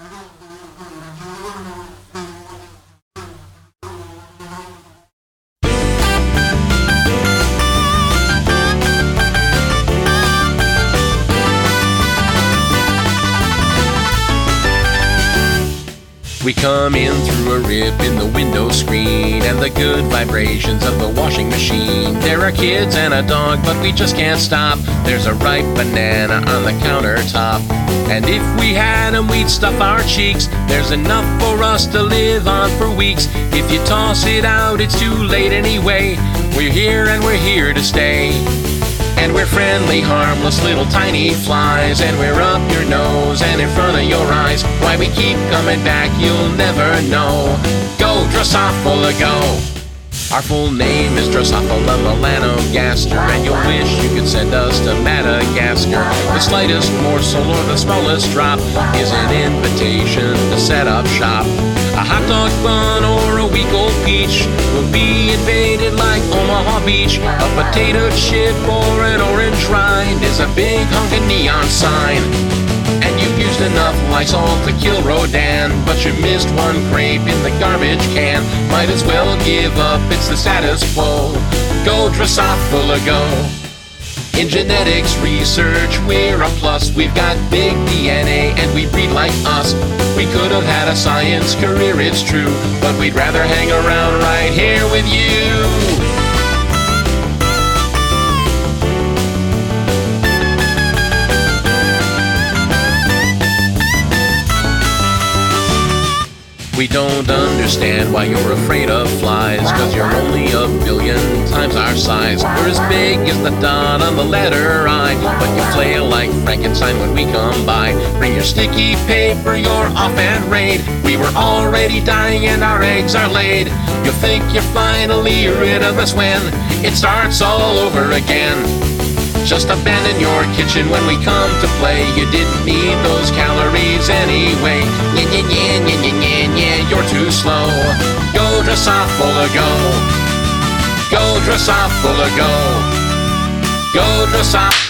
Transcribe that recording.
We come in through a rip in the window screen and the good vibrations of the washing machine. There are kids and a dog, but we just can't stop. There's a ripe banana on the countertop. And if we had 'em, we'd stuff our cheeks. There's enough for us to live on for weeks. If you toss it out, it's too late anyway. We're here and we're here to stay. And we're friendly, harmless little tiny flies. And we're up your nose and in front of your eyes. Why we keep coming back, you'll never know. Go, Drosophila, go! Our full name is Drosophila melanogaster, and you'll wish you could send us to Madagascar. The slightest morsel or the smallest drop is an invitation to set up shop. A hot dog bun or a week old peach will be invaded like Omaha Beach. A potato chip or an orange rind is a big hunk of neon sign. Used enough Lysol to kill Rodan, but you missed one grape in the garbage can. Might as well give up, it's the status quo. Go Drosophila, go! In genetics research, we're a plus. We've got big DNA and we breed like us. We could have had a science career, it's true, but we'd rather hang around right here with you. We don't understand why you're afraid of flies, cause you're only a billion times our size. We're as big as the dot on the letter I, but you flail like Frankenstein when we come by. Bring your sticky paper, your off and raid. We were already dying and our eggs are laid. You'll think you're finally rid of us when it starts all over again. Just abandon your kitchen when we come to play. You didn't need those calories anyway. Too slow. Go Drosophila, go. Go Drosophila, go. Go Drosophila.